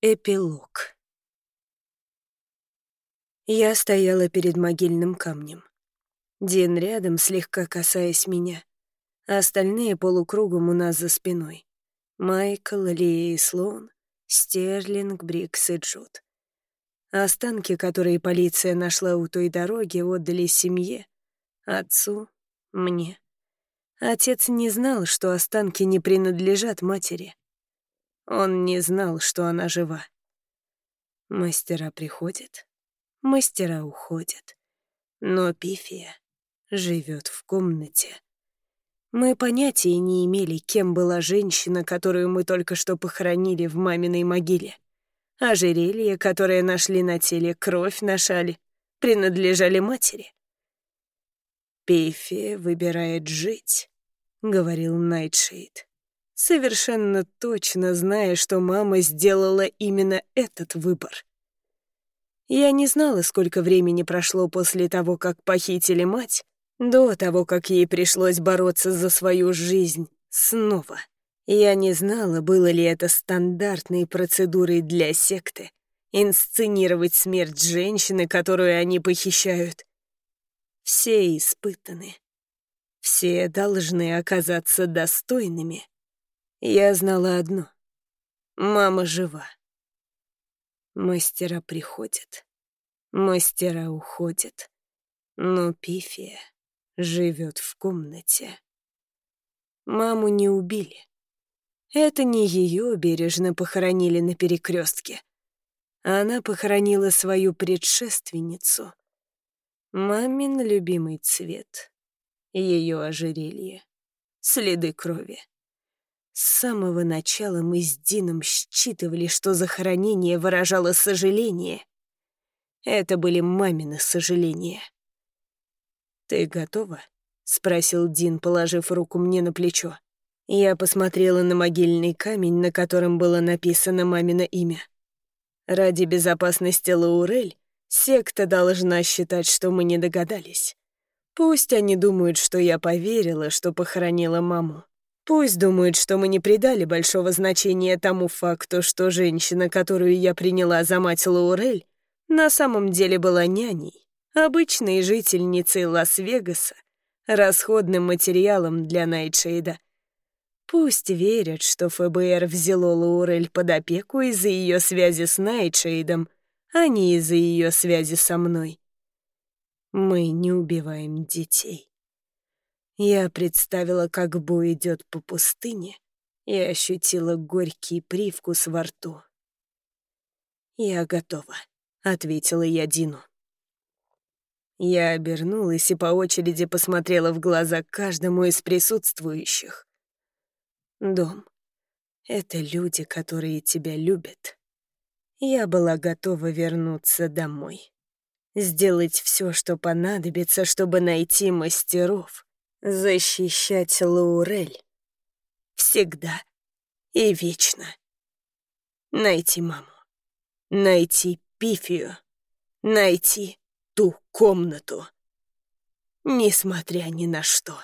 Эпилог. Я стояла перед могильным камнем. Дин рядом, слегка касаясь меня, а остальные полукругом у нас за спиной. Майкл, Лия и Слоун, Стерлинг, Брикс и Джуд. Останки, которые полиция нашла у той дороги, отдали семье, отцу, мне. Отец не знал, что останки не принадлежат матери. Он не знал, что она жива. Мастера приходят, мастера уходят. Но Пифия живет в комнате. Мы понятия не имели, кем была женщина, которую мы только что похоронили в маминой могиле. Ожерелье, которое нашли на теле, кровь на шале, принадлежали матери. «Пифия выбирает жить», — говорил Найтшейд совершенно точно зная, что мама сделала именно этот выбор. Я не знала, сколько времени прошло после того, как похитили мать, до того, как ей пришлось бороться за свою жизнь снова. Я не знала, было ли это стандартной процедурой для секты — инсценировать смерть женщины, которую они похищают. Все испытаны. Все должны оказаться достойными. Я знала одно. Мама жива. Мастера приходят, мастера уходят, но Пифия живет в комнате. Маму не убили. Это не ее бережно похоронили на перекрестке. Она похоронила свою предшественницу. Мамин любимый цвет, ее ожерелье, следы крови. С самого начала мы с Дином считывали, что захоронение выражало сожаление. Это были мамины сожаления. «Ты готова?» — спросил Дин, положив руку мне на плечо. Я посмотрела на могильный камень, на котором было написано мамино имя. Ради безопасности Лаурель секта должна считать, что мы не догадались. Пусть они думают, что я поверила, что похоронила маму. Пусть думают, что мы не придали большого значения тому факту, что женщина, которую я приняла за мать Лаурель, на самом деле была няней, обычной жительницей Лас-Вегаса, расходным материалом для Найтшейда. Пусть верят, что ФБР взяло Лаурель под опеку из-за ее связи с Найтшейдом, а не из-за ее связи со мной. Мы не убиваем детей. Я представила, как Бо идет по пустыне, и ощутила горький привкус во рту. «Я готова», — ответила я Дину. Я обернулась и по очереди посмотрела в глаза каждому из присутствующих. Дом — это люди, которые тебя любят. Я была готова вернуться домой. Сделать все, что понадобится, чтобы найти мастеров — защищать Лаурель. Всегда и вечно. Найти маму. Найти Пифию. Найти ту комнату. Несмотря ни на что.